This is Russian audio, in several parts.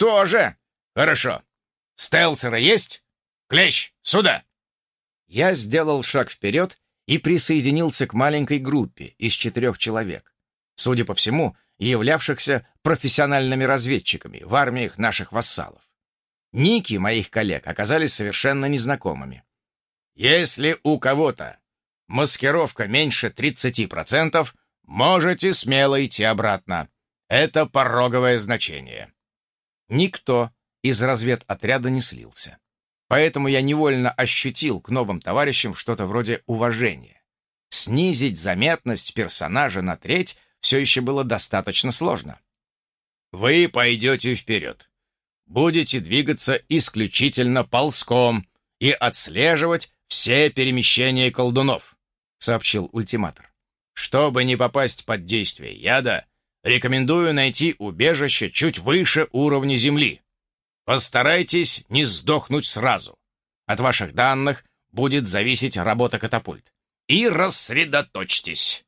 тоже. Хорошо. Стелсера есть? Клещ, сюда!» Я сделал шаг вперед и присоединился к маленькой группе из четырех человек, судя по всему, являвшихся профессиональными разведчиками в армиях наших вассалов. Ники моих коллег оказались совершенно незнакомыми. «Если у кого-то маскировка меньше 30%, можете смело идти обратно. Это пороговое значение». Никто из разведотряда не слился. Поэтому я невольно ощутил к новым товарищам что-то вроде уважения. Снизить заметность персонажа на треть все еще было достаточно сложно. «Вы пойдете вперед. Будете двигаться исключительно ползком и отслеживать все перемещения колдунов», — сообщил ультиматор. «Чтобы не попасть под действие яда, рекомендую найти убежище чуть выше уровня земли. Постарайтесь не сдохнуть сразу. От ваших данных будет зависеть работа катапульт. И рассредоточьтесь.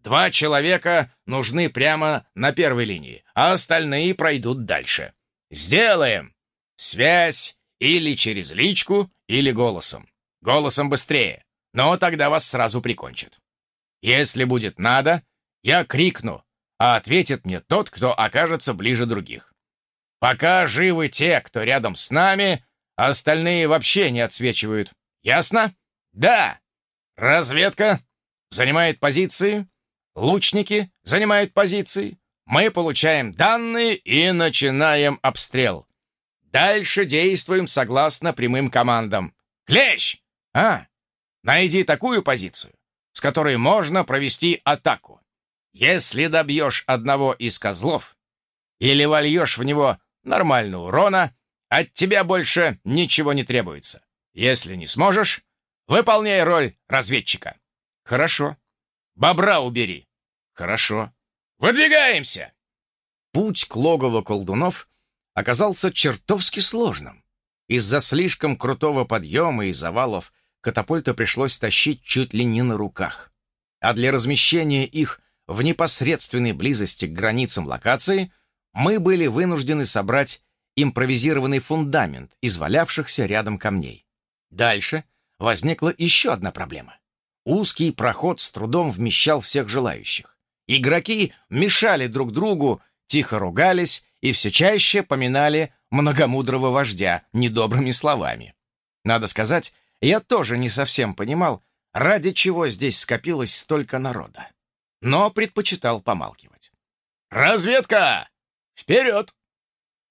Два человека нужны прямо на первой линии, а остальные пройдут дальше. Сделаем! Связь или через личку, или голосом. Голосом быстрее, но тогда вас сразу прикончат. Если будет надо, я крикну, а ответит мне тот, кто окажется ближе других. Пока живы те, кто рядом с нами, остальные вообще не отсвечивают. Ясно? Да. Разведка занимает позиции, лучники занимают позиции, мы получаем данные и начинаем обстрел. Дальше действуем согласно прямым командам. Клещ! А, найди такую позицию, с которой можно провести атаку. Если добьешь одного из козлов или вольешь в него нормально урона, от тебя больше ничего не требуется. Если не сможешь, выполняй роль разведчика. Хорошо. Бобра убери. Хорошо. Выдвигаемся! Путь к логову колдунов оказался чертовски сложным. Из-за слишком крутого подъема и завалов катапульта пришлось тащить чуть ли не на руках. А для размещения их в непосредственной близости к границам локации мы были вынуждены собрать импровизированный фундамент из валявшихся рядом камней. Дальше возникла еще одна проблема. Узкий проход с трудом вмещал всех желающих. Игроки мешали друг другу, тихо ругались и все чаще поминали многомудрого вождя недобрыми словами. Надо сказать, я тоже не совсем понимал, ради чего здесь скопилось столько народа. Но предпочитал помалкивать. «Разведка! «Вперед!»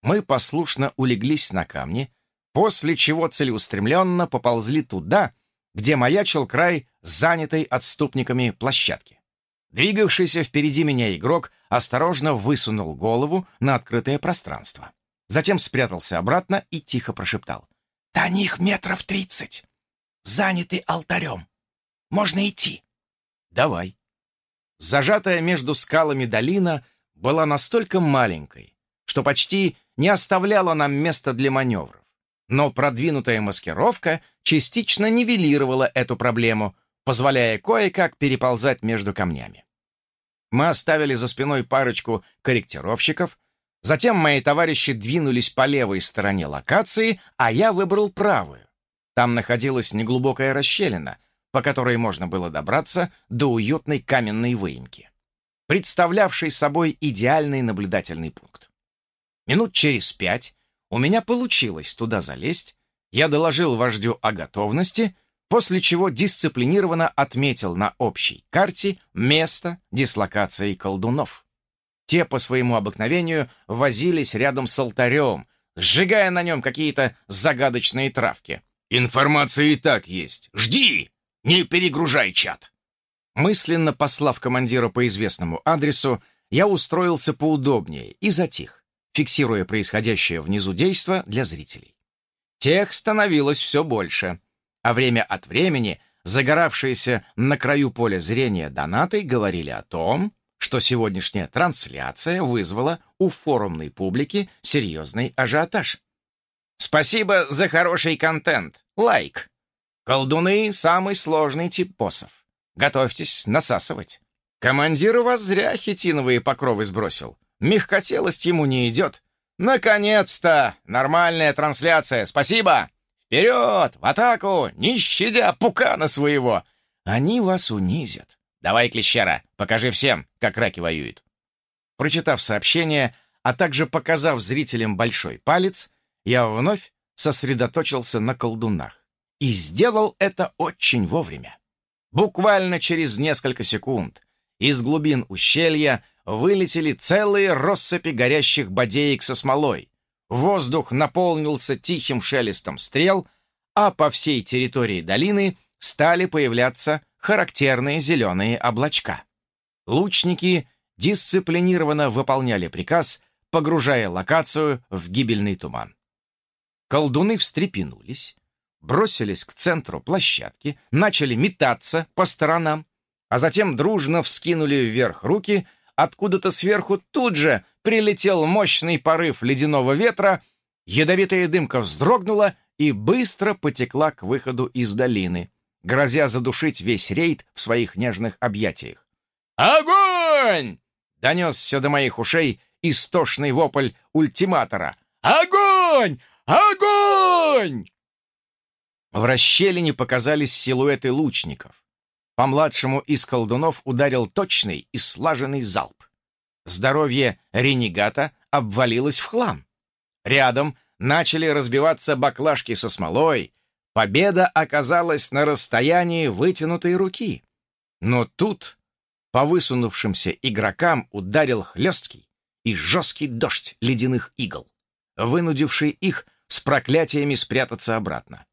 Мы послушно улеглись на камни, после чего целеустремленно поползли туда, где маячил край занятой отступниками площадки. Двигавшийся впереди меня игрок осторожно высунул голову на открытое пространство. Затем спрятался обратно и тихо прошептал. «До них метров тридцать. Заняты алтарем. Можно идти». «Давай». Зажатая между скалами долина — была настолько маленькой, что почти не оставляла нам места для маневров. Но продвинутая маскировка частично нивелировала эту проблему, позволяя кое-как переползать между камнями. Мы оставили за спиной парочку корректировщиков, затем мои товарищи двинулись по левой стороне локации, а я выбрал правую. Там находилась неглубокая расщелина, по которой можно было добраться до уютной каменной выемки представлявший собой идеальный наблюдательный пункт. Минут через пять у меня получилось туда залезть, я доложил вождю о готовности, после чего дисциплинированно отметил на общей карте место дислокации колдунов. Те по своему обыкновению возились рядом с алтарем, сжигая на нем какие-то загадочные травки. «Информация и так есть. Жди! Не перегружай чат!» Мысленно послав командира по известному адресу, я устроился поудобнее и затих, фиксируя происходящее внизу действо для зрителей. Тех становилось все больше, а время от времени загоравшиеся на краю поля зрения донаты говорили о том, что сегодняшняя трансляция вызвала у форумной публики серьезный ажиотаж. Спасибо за хороший контент. Лайк. Колдуны — самый сложный тип боссов. Готовьтесь насасывать. Командир у вас зря хитиновые покровы сбросил. Мягкотелость ему не идет. Наконец-то! Нормальная трансляция, спасибо! Вперед, в атаку, не щадя пукана своего! Они вас унизят. Давай, клещера, покажи всем, как раки воюют. Прочитав сообщение, а также показав зрителям большой палец, я вновь сосредоточился на колдунах. И сделал это очень вовремя. Буквально через несколько секунд из глубин ущелья вылетели целые россыпи горящих бодеек со смолой. Воздух наполнился тихим шелестом стрел, а по всей территории долины стали появляться характерные зеленые облачка. Лучники дисциплинированно выполняли приказ, погружая локацию в гибельный туман. Колдуны встрепенулись, бросились к центру площадки, начали метаться по сторонам, а затем дружно вскинули вверх руки — Откуда-то сверху тут же прилетел мощный порыв ледяного ветра, ядовитая дымка вздрогнула и быстро потекла к выходу из долины, грозя задушить весь рейд в своих нежных объятиях. «Огонь!» — донесся до моих ушей истошный вопль ультиматора. «Огонь! Огонь!» В расщелине показались силуэты лучников. По младшему из колдунов ударил точный и слаженный залп. Здоровье ренегата обвалилось в хлам. Рядом начали разбиваться баклажки со смолой. Победа оказалась на расстоянии вытянутой руки. Но тут по высунувшимся игрокам ударил хлесткий и жесткий дождь ледяных игл, вынудивший их с проклятиями спрятаться обратно.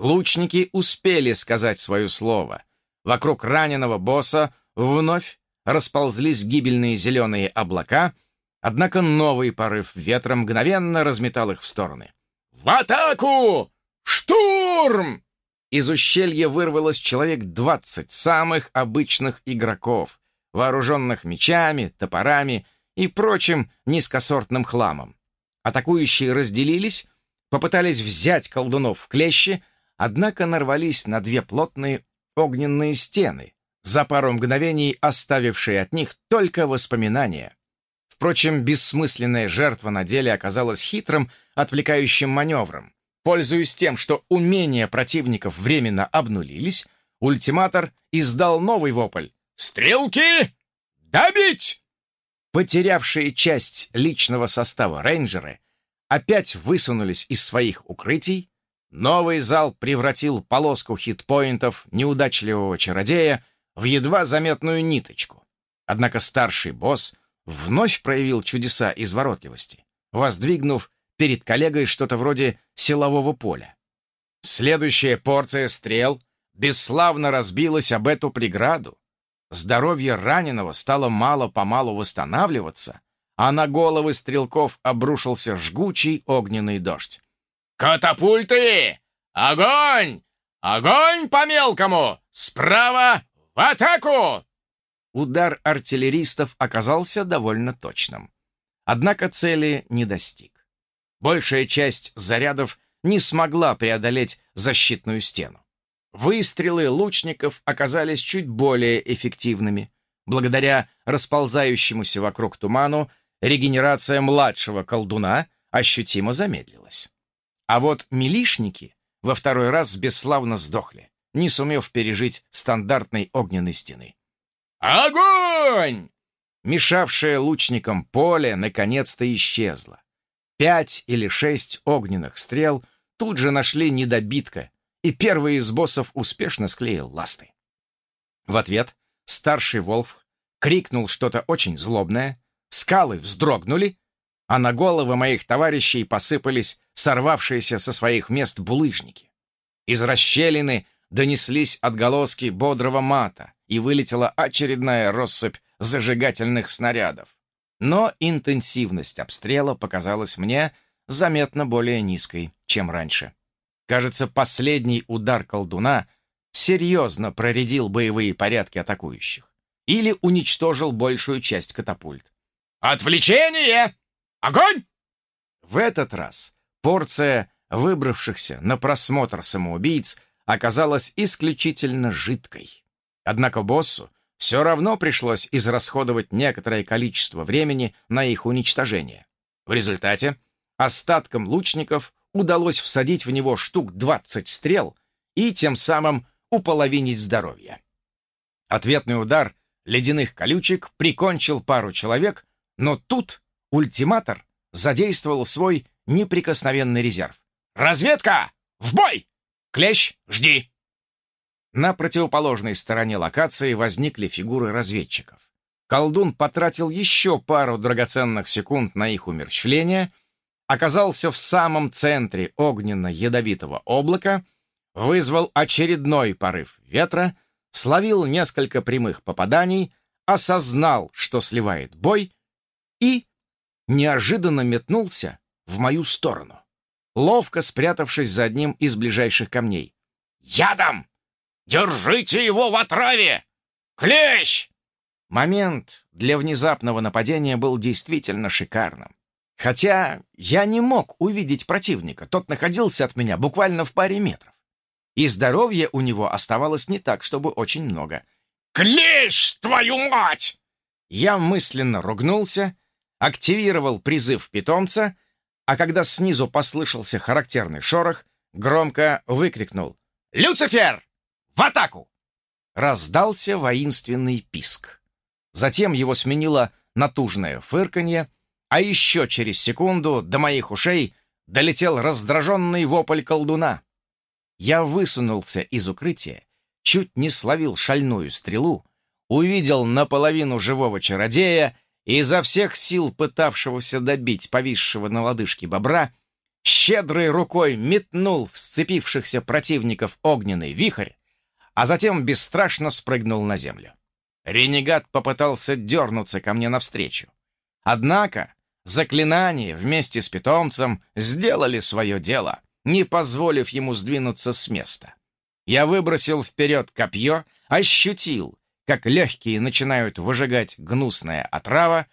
Лучники успели сказать свое слово — Вокруг раненого босса вновь расползлись гибельные зеленые облака, однако новый порыв ветра мгновенно разметал их в стороны. «В атаку! Штурм!» Из ущелья вырвалось человек двадцать самых обычных игроков, вооруженных мечами, топорами и прочим низкосортным хламом. Атакующие разделились, попытались взять колдунов в клещи, однако нарвались на две плотные огненные стены, за пару мгновений оставившие от них только воспоминания. Впрочем, бессмысленная жертва на деле оказалась хитрым, отвлекающим маневром. Пользуясь тем, что умения противников временно обнулились, ультиматор издал новый вопль. «Стрелки! Добить!» Потерявшие часть личного состава рейнджеры опять высунулись из своих укрытий, Новый зал превратил полоску хитпоинтов неудачливого чародея в едва заметную ниточку. Однако старший босс вновь проявил чудеса изворотливости, воздвигнув перед коллегой что-то вроде силового поля. Следующая порция стрел бесславно разбилась об эту преграду. Здоровье раненого стало мало-помалу восстанавливаться, а на головы стрелков обрушился жгучий огненный дождь. «Катапульты! Огонь! Огонь по-мелкому! Справа в атаку!» Удар артиллеристов оказался довольно точным. Однако цели не достиг. Большая часть зарядов не смогла преодолеть защитную стену. Выстрелы лучников оказались чуть более эффективными. Благодаря расползающемуся вокруг туману регенерация младшего колдуна ощутимо замедлилась. А вот милишники во второй раз бесславно сдохли, не сумев пережить стандартной огненной стены. «Огонь!» Мешавшее лучникам поле наконец-то исчезло. Пять или шесть огненных стрел тут же нашли недобитка, и первый из боссов успешно склеил ласты. В ответ старший Волф крикнул что-то очень злобное, скалы вздрогнули, а на головы моих товарищей посыпались сорвавшиеся со своих мест булыжники. Из расщелины донеслись отголоски бодрого мата, и вылетела очередная россыпь зажигательных снарядов. Но интенсивность обстрела показалась мне заметно более низкой, чем раньше. Кажется, последний удар колдуна серьезно проредил боевые порядки атакующих или уничтожил большую часть катапульт. «Отвлечение!» Огонь!» В этот раз порция выбравшихся на просмотр самоубийц оказалась исключительно жидкой. Однако боссу все равно пришлось израсходовать некоторое количество времени на их уничтожение. В результате остаткам лучников удалось всадить в него штук 20 стрел и тем самым уполовинить здоровье. Ответный удар ледяных колючек прикончил пару человек, но тут ультиматор задействовал свой неприкосновенный резерв. «Разведка! В бой! Клещ, жди!» На противоположной стороне локации возникли фигуры разведчиков. Колдун потратил еще пару драгоценных секунд на их умерщвление, оказался в самом центре огненно-ядовитого облака, вызвал очередной порыв ветра, словил несколько прямых попаданий, осознал, что сливает бой, и неожиданно метнулся в мою сторону, ловко спрятавшись за одним из ближайших камней. «Ядом! Держите его в отраве! Клещ!» Момент для внезапного нападения был действительно шикарным. Хотя я не мог увидеть противника, тот находился от меня буквально в паре метров. И здоровья у него оставалось не так, чтобы очень много. «Клещ, твою мать!» Я мысленно ругнулся, активировал призыв питомца, а когда снизу послышался характерный шорох, громко выкрикнул «Люцифер! В атаку!» Раздался воинственный писк. Затем его сменило натужное фырканье, а еще через секунду до моих ушей долетел раздраженный вопль колдуна. Я высунулся из укрытия, чуть не словил шальную стрелу, увидел наполовину живого чародея и изо всех сил пытавшегося добить повисшего на лодыжке бобра, щедрой рукой метнул в сцепившихся противников огненный вихрь, а затем бесстрашно спрыгнул на землю. Ренегат попытался дернуться ко мне навстречу. Однако заклинания вместе с питомцем сделали свое дело, не позволив ему сдвинуться с места. Я выбросил вперед копье, ощутил, как легкие начинают выжигать гнусная отрава,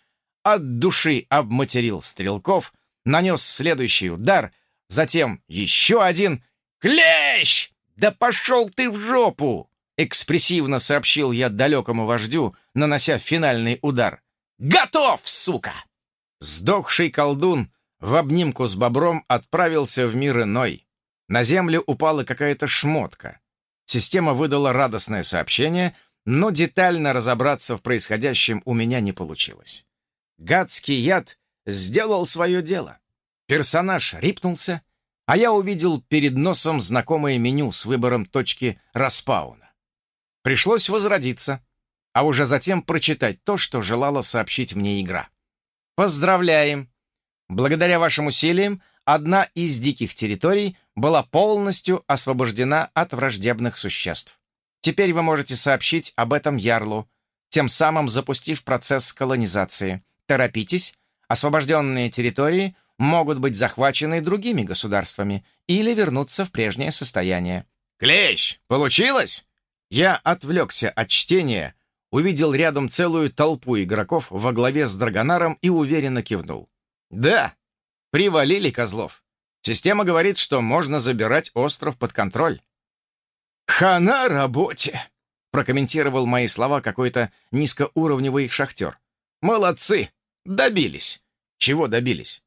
от души обматерил стрелков, нанес следующий удар, затем еще один. «Клещ! Да пошел ты в жопу!» Экспрессивно сообщил я далекому вождю, нанося финальный удар. «Готов, сука!» Сдохший колдун в обнимку с бобром отправился в мир иной. На землю упала какая-то шмотка. Система выдала радостное сообщение, но детально разобраться в происходящем у меня не получилось. Гадский яд сделал свое дело. Персонаж рипнулся, а я увидел перед носом знакомое меню с выбором точки распауна. Пришлось возродиться, а уже затем прочитать то, что желала сообщить мне игра. Поздравляем! Благодаря вашим усилиям одна из диких территорий была полностью освобождена от враждебных существ. Теперь вы можете сообщить об этом Ярлу, тем самым запустив процесс колонизации. Торопитесь, освобожденные территории могут быть захвачены другими государствами или вернуться в прежнее состояние. «Клещ, получилось?» Я отвлекся от чтения, увидел рядом целую толпу игроков во главе с Драгонаром и уверенно кивнул. «Да, привалили козлов. Система говорит, что можно забирать остров под контроль». «Хана работе!» — прокомментировал мои слова какой-то низкоуровневый шахтер. «Молодцы! Добились!» «Чего добились?»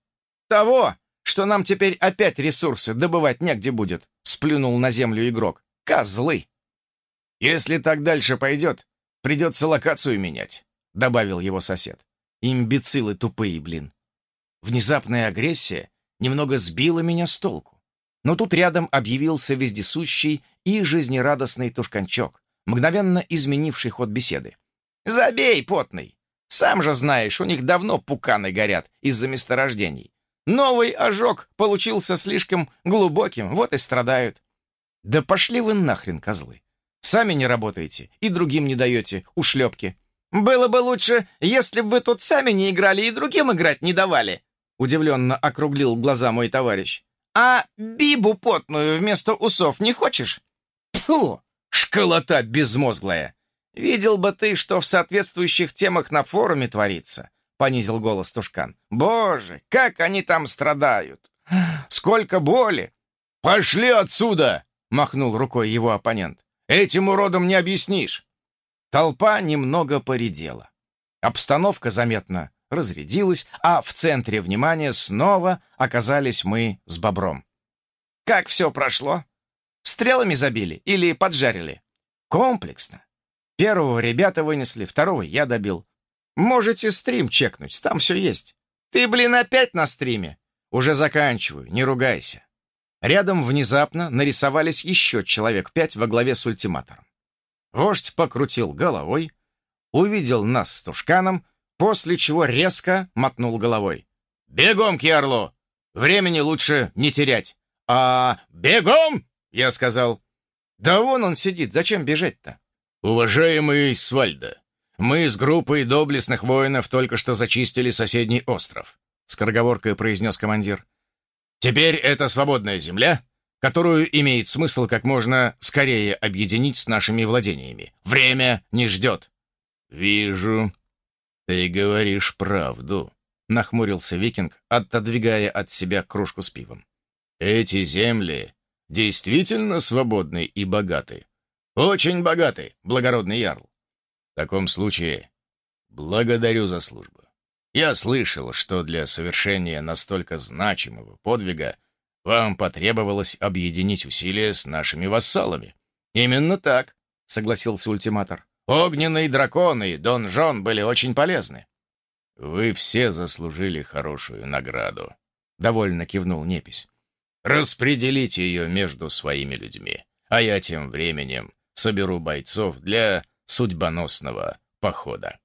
«Того, что нам теперь опять ресурсы добывать негде будет», — сплюнул на землю игрок. «Козлы!» «Если так дальше пойдет, придется локацию менять», — добавил его сосед. «Имбецилы тупые, блин». Внезапная агрессия немного сбила меня с толку. Но тут рядом объявился вездесущий и жизнерадостный тушканчок, мгновенно изменивший ход беседы. «Забей, потный! Сам же знаешь, у них давно пуканы горят из-за месторождений. Новый ожог получился слишком глубоким, вот и страдают». «Да пошли вы нахрен, козлы! Сами не работаете и другим не даете ушлепки. «Было бы лучше, если бы вы тут сами не играли и другим играть не давали», удивленно округлил глаза мой товарищ. «А бибу потную вместо усов не хочешь?» «Фу, школота безмозглая! Видел бы ты, что в соответствующих темах на форуме творится», понизил голос Тушкан. «Боже, как они там страдают! Сколько боли!» «Пошли отсюда!» махнул рукой его оппонент. Этим уродом не объяснишь. Толпа немного поредела. Обстановка заметно разрядилась, а в центре внимания снова оказались мы с бобром. «Как все прошло? Стрелами забили или поджарили?» «Комплексно. Первого ребята вынесли, второго я добил. Можете стрим чекнуть, там все есть. Ты, блин, опять на стриме? Уже заканчиваю, не ругайся». Рядом внезапно нарисовались еще человек пять во главе с ультиматором. Вождь покрутил головой, увидел нас с Тушканом, после чего резко мотнул головой. «Бегом к Ярлу! Времени лучше не терять!» «А бегом!» — я сказал. «Да вон он сидит, зачем бежать-то?» «Уважаемый Свальда, мы с группой доблестных воинов только что зачистили соседний остров», — скороговоркой произнес командир. «Теперь это свободная земля, которую имеет смысл как можно скорее объединить с нашими владениями. Время не ждет». «Вижу. Ты говоришь правду», — нахмурился викинг, отодвигая от себя кружку с пивом. «Эти земли действительно свободны и богаты?» «Очень богаты, благородный ярл». «В таком случае благодарю за службу. Я слышал, что для совершения настолько значимого подвига вам потребовалось объединить усилия с нашими вассалами». «Именно так», — согласился ультиматор. «Огненные драконы и Дон Жон были очень полезны». «Вы все заслужили хорошую награду», — довольно кивнул Непись. «Распределите ее между своими людьми, а я тем временем соберу бойцов для судьбоносного похода».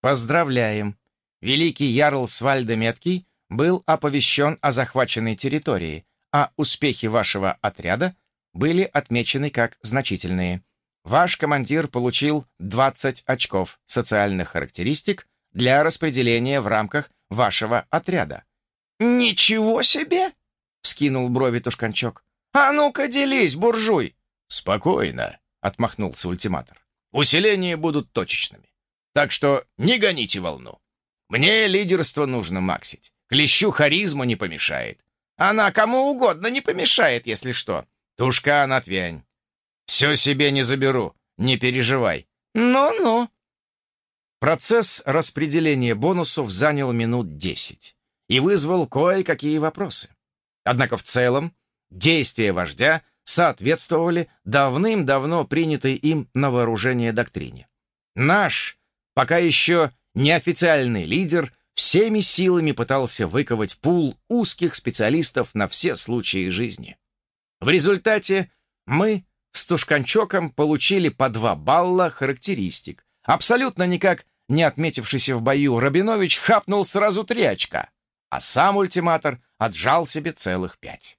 «Поздравляем! Великий Ярл Свальда Меткий был оповещен о захваченной территории, а успехи вашего отряда были отмечены как значительные. Ваш командир получил 20 очков социальных характеристик для распределения в рамках вашего отряда. «Ничего себе!» — вскинул брови Тушканчок. «А ну-ка делись, буржуй!» «Спокойно!» — отмахнулся ультиматор. «Усиления будут точечными. Так что не гоните волну. Мне лидерство нужно максить. Клещу харизма не помешает. Она кому угодно не помешает, если что. Тушкан, отвянь. Все себе не заберу, не переживай. Ну-ну. Процесс распределения бонусов занял минут десять и вызвал кое-какие вопросы. Однако в целом действия вождя соответствовали давным-давно принятой им на вооружение доктрине. Наш, пока еще неофициальный лидер всеми силами пытался выковать пул узких специалистов на все случаи жизни. В результате мы с Тушканчоком получили по два балла характеристик. Абсолютно никак не отметившийся в бою Рабинович хапнул сразу три очка, а сам ультиматор отжал себе целых пять.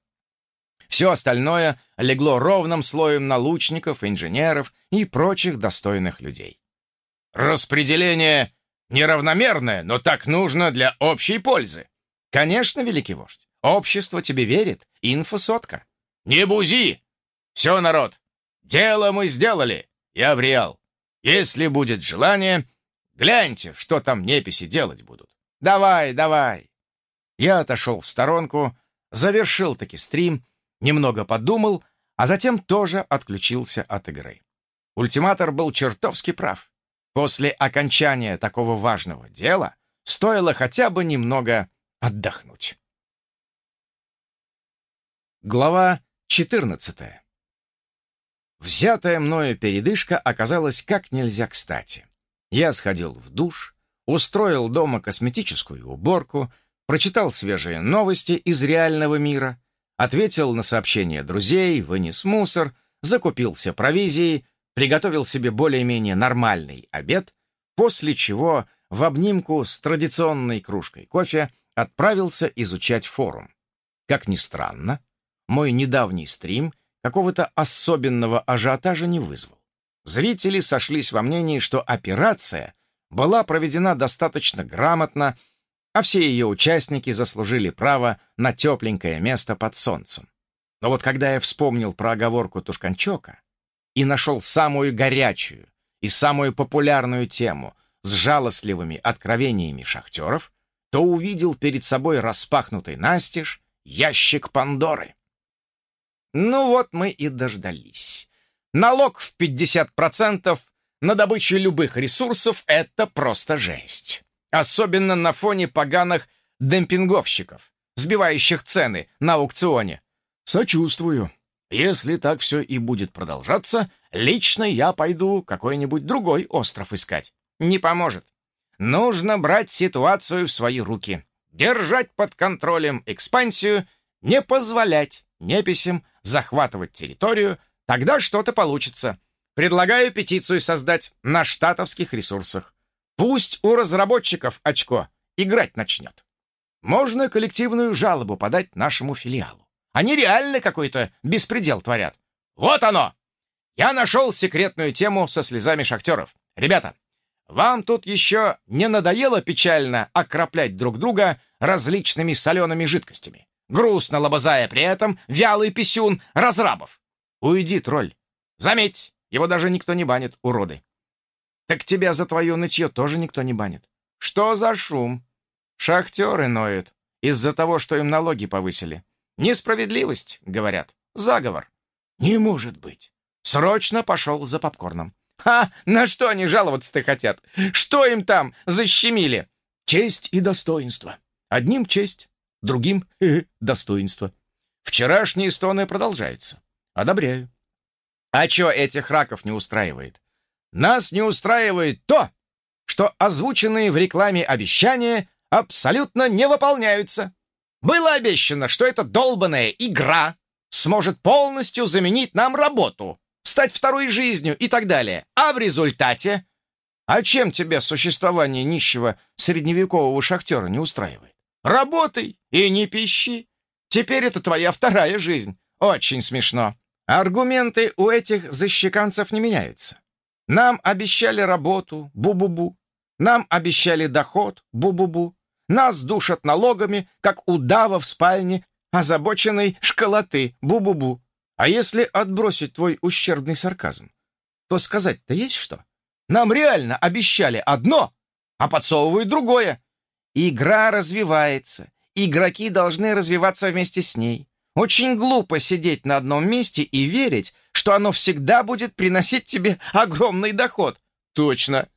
Все остальное легло ровным слоем на лучников, инженеров и прочих достойных людей. Распределение Неравномерное, но так нужно для общей пользы. Конечно, великий вождь, общество тебе верит, инфосотка. Не бузи! Все, народ, дело мы сделали, я вриал. Если будет желание, гляньте, что там неписи делать будут. Давай, давай. Я отошел в сторонку, завершил таки стрим, немного подумал, а затем тоже отключился от игры. Ультиматор был чертовски прав. После окончания такого важного дела стоило хотя бы немного отдохнуть. Глава 14 Взятая мною передышка оказалась как нельзя кстати. Я сходил в душ, устроил дома косметическую уборку, прочитал свежие новости из реального мира, ответил на сообщения друзей, вынес мусор, закупился провизией, приготовил себе более-менее нормальный обед, после чего в обнимку с традиционной кружкой кофе отправился изучать форум. Как ни странно, мой недавний стрим какого-то особенного ажиотажа не вызвал. Зрители сошлись во мнении, что операция была проведена достаточно грамотно, а все ее участники заслужили право на тепленькое место под солнцем. Но вот когда я вспомнил про оговорку Тушканчока, и нашел самую горячую и самую популярную тему с жалостливыми откровениями шахтеров, то увидел перед собой распахнутый настежь ящик Пандоры. Ну вот мы и дождались. Налог в 50% на добычу любых ресурсов — это просто жесть. Особенно на фоне поганых демпинговщиков, сбивающих цены на аукционе. Сочувствую. Если так все и будет продолжаться, лично я пойду какой-нибудь другой остров искать. Не поможет. Нужно брать ситуацию в свои руки. Держать под контролем экспансию, не позволять неписям захватывать территорию, тогда что-то получится. Предлагаю петицию создать на штатовских ресурсах. Пусть у разработчиков очко играть начнет. Можно коллективную жалобу подать нашему филиалу. Они реально какой-то беспредел творят. Вот оно! Я нашел секретную тему со слезами шахтеров. Ребята, вам тут еще не надоело печально окроплять друг друга различными солеными жидкостями? Грустно лобызая при этом вялый писюн разрабов. Уйди, тролль. Заметь, его даже никто не банит, уроды. Так тебя за твое нытье тоже никто не банит. Что за шум? Шахтеры ноют из-за того, что им налоги повысили. Несправедливость, говорят. Заговор. Не может быть. Срочно пошел за попкорном. Ха! На что они жаловаться-то хотят? Что им там защемили? Честь и достоинство. Одним честь, другим достоинство. Вчерашние стоны продолжаются. Одобряю. А что этих раков не устраивает? Нас не устраивает то, что озвученные в рекламе обещания абсолютно не выполняются. Было обещано, что эта долбанная игра сможет полностью заменить нам работу, стать второй жизнью и так далее. А в результате... А чем тебя существование нищего средневекового шахтера не устраивает? Работай и не пищи. Теперь это твоя вторая жизнь. Очень смешно. Аргументы у этих защеканцев не меняются. Нам обещали работу, бу-бу-бу. Нам обещали доход, бу-бу-бу. Нас душат налогами, как удава в спальне озабоченной школоты, бу-бу-бу. А если отбросить твой ущербный сарказм, то сказать-то есть что? Нам реально обещали одно, а подсовывают другое. Игра развивается. Игроки должны развиваться вместе с ней. Очень глупо сидеть на одном месте и верить, что оно всегда будет приносить тебе огромный доход. Точно.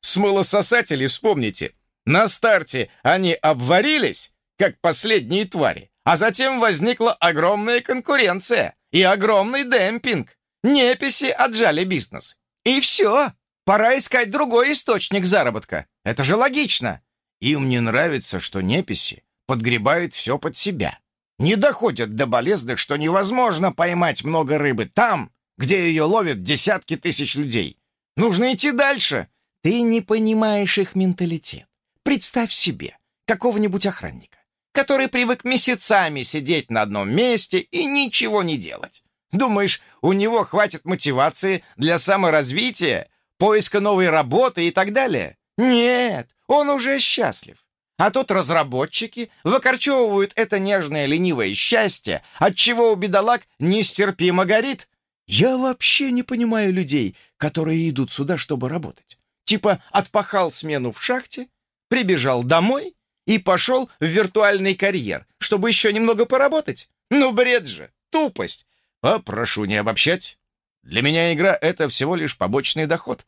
Смылососатели вспомните. На старте они обварились, как последние твари, а затем возникла огромная конкуренция и огромный демпинг. Неписи отжали бизнес. И все. Пора искать другой источник заработка. Это же логично. Им не нравится, что неписи подгребают все под себя. Не доходят до болезных, что невозможно поймать много рыбы там, где ее ловят десятки тысяч людей. Нужно идти дальше. Ты не понимаешь их менталитет. Представь себе какого-нибудь охранника, который привык месяцами сидеть на одном месте и ничего не делать. Думаешь, у него хватит мотивации для саморазвития, поиска новой работы и так далее? Нет, он уже счастлив. А тут разработчики выкорчевывают это нежное ленивое счастье, от чего у бедолаг нестерпимо горит. Я вообще не понимаю людей, которые идут сюда, чтобы работать. Типа отпахал смену в шахте, прибежал домой и пошел в виртуальный карьер, чтобы еще немного поработать. Ну, бред же, тупость. Попрошу не обобщать. Для меня игра — это всего лишь побочный доход.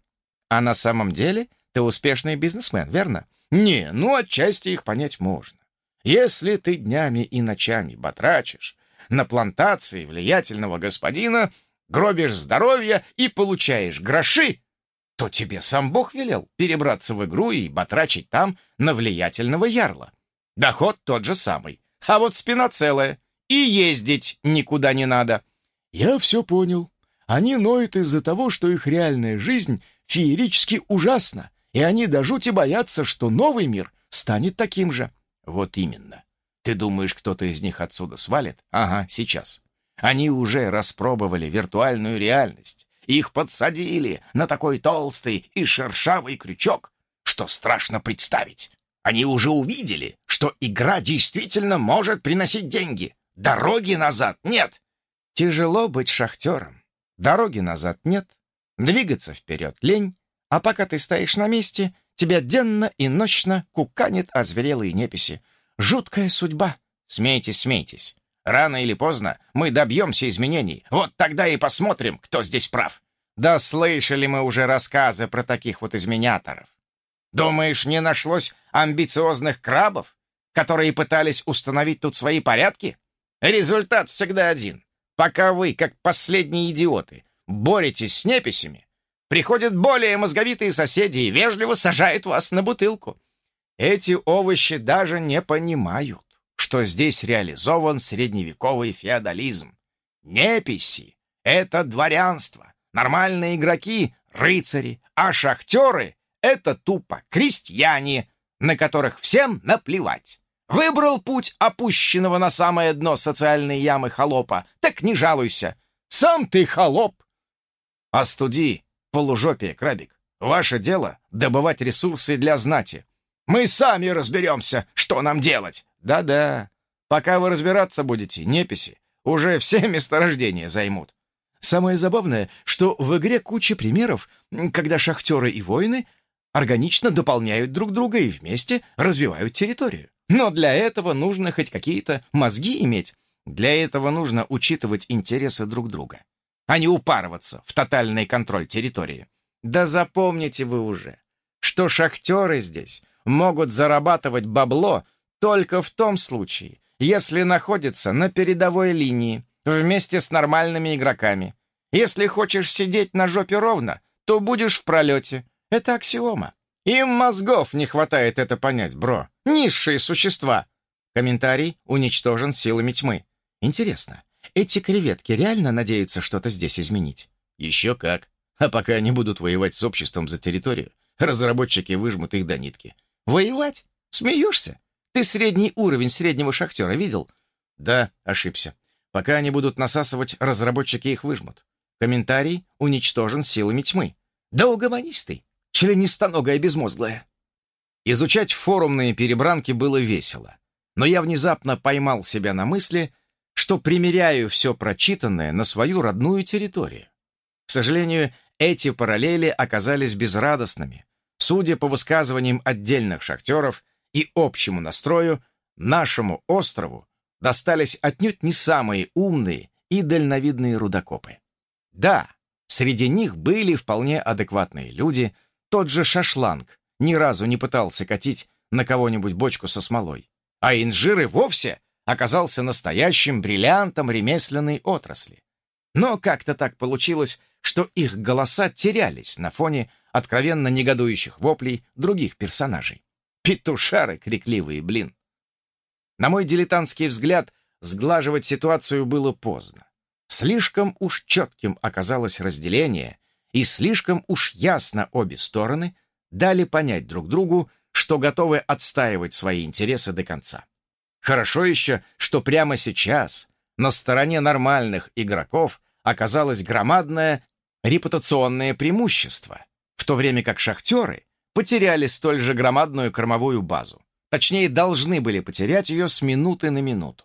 А на самом деле ты успешный бизнесмен, верно? Не, ну отчасти их понять можно. Если ты днями и ночами батрачишь на плантации влиятельного господина, гробишь здоровье и получаешь гроши, то тебе сам Бог велел перебраться в игру и батрачить там на влиятельного ярла. Доход тот же самый, а вот спина целая, и ездить никуда не надо. Я все понял. Они ноют из-за того, что их реальная жизнь феерически ужасна, и они до жути боятся, что новый мир станет таким же. Вот именно. Ты думаешь, кто-то из них отсюда свалит? Ага, сейчас. Они уже распробовали виртуальную реальность их подсадили на такой толстый и шершавый крючок, что страшно представить. Они уже увидели, что игра действительно может приносить деньги. Дороги назад нет. Тяжело быть шахтером. Дороги назад нет. Двигаться вперед лень. А пока ты стоишь на месте, тебя денно и ночно куканит озверелые неписи. Жуткая судьба. Смейтесь, смейтесь. Рано или поздно мы добьемся изменений. Вот тогда и посмотрим, кто здесь прав. Да слышали мы уже рассказы про таких вот изменяторов. Думаешь, не нашлось амбициозных крабов, которые пытались установить тут свои порядки? Результат всегда один. Пока вы, как последние идиоты, боретесь с неписями, приходят более мозговитые соседи и вежливо сажают вас на бутылку. Эти овощи даже не понимают, что здесь реализован средневековый феодализм. Неписи — это дворянство, нормальные игроки — рыцари, а шахтеры — это тупо крестьяне, на которых всем наплевать. Выбрал путь опущенного на самое дно социальной ямы холопа, так не жалуйся. Сам ты холоп. Остуди, полужопие, крабик. Ваше дело — добывать ресурсы для знати. Мы сами разберемся, что нам делать. Да-да. Пока вы разбираться будете, неписи уже все месторождения займут. Самое забавное, что в игре куча примеров, когда шахтеры и воины органично дополняют друг друга и вместе развивают территорию. Но для этого нужно хоть какие-то мозги иметь. Для этого нужно учитывать интересы друг друга, а не упарываться в тотальный контроль территории. Да запомните вы уже, что шахтеры здесь могут зарабатывать бабло только в том случае, если находятся на передовой линии, вместе с нормальными игроками. Если хочешь сидеть на жопе ровно, то будешь в пролете. Это аксиома. Им мозгов не хватает это понять, бро. Низшие существа. Комментарий уничтожен силами тьмы. Интересно, эти креветки реально надеются что-то здесь изменить? Еще как. А пока они будут воевать с обществом за территорию, разработчики выжмут их до нитки. Воевать? Смеешься? Ты средний уровень среднего шахтера видел? Да, ошибся. Пока они будут насасывать, разработчики их выжмут. Комментарий уничтожен силами тьмы. Да угомонись ты, членистоногая безмозглая. Изучать форумные перебранки было весело, но я внезапно поймал себя на мысли, что примеряю все прочитанное на свою родную территорию. К сожалению, эти параллели оказались безрадостными, Судя по высказываниям отдельных шахтеров и общему настрою, нашему острову достались отнюдь не самые умные и дальновидные рудокопы. Да, среди них были вполне адекватные люди, тот же Шашланг ни разу не пытался катить на кого-нибудь бочку со смолой, а инжир и вовсе оказался настоящим бриллиантом ремесленной отрасли. Но как-то так получилось, что их голоса терялись на фоне откровенно негодующих воплей других персонажей. Петушары крикливые, блин. На мой дилетантский взгляд, сглаживать ситуацию было поздно. Слишком уж четким оказалось разделение, и слишком уж ясно обе стороны дали понять друг другу, что готовы отстаивать свои интересы до конца. Хорошо еще, что прямо сейчас на стороне нормальных игроков оказалось громадное репутационное преимущество в то время как шахтеры потеряли столь же громадную кормовую базу. Точнее, должны были потерять ее с минуты на минуту.